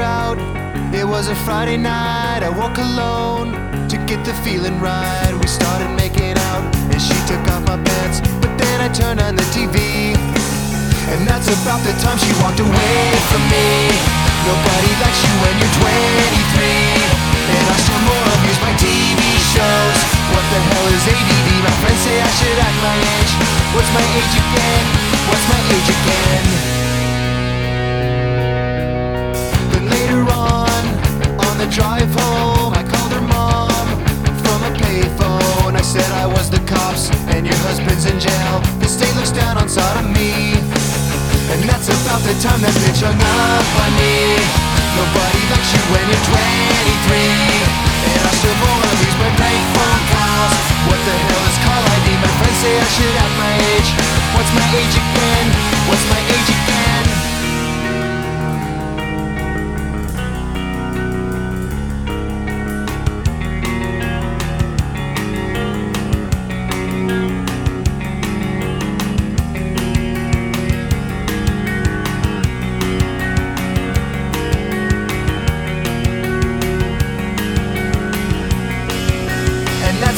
out. It was a Friday night, I woke alone to get the feeling right. We started making out, and she took off my pants. But then I turned on the TV, and that's about the time she walked away from me. Nobody likes you when you're 23, and I still more abuse my TV shows. What the hell is ADD? My friends say I should act my age. What's my age again? What's my age again? Looks down on sodomy. And that's about the time that bitch hung up on me. Nobody likes you when you're 23. And I still wanna use my prank phone calls. What the hell is caller ID? My friends say I should act my age. What's my age again? What's my age again?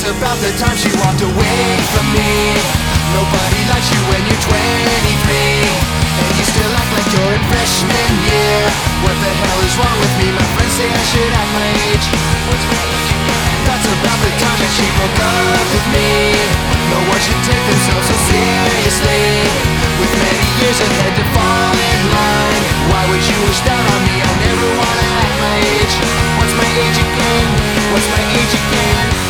About the time she walked away from me. Nobody likes you when you're 23. And you still act like you're in freshman year. What the hell is wrong with me? My friends say I should act my age. That's about the time that she broke up with me. No one should take themselves so seriously. With many years ahead to fall in line. Why would you wish down on me? I never wanna act my age. What's my age again? What's my age again?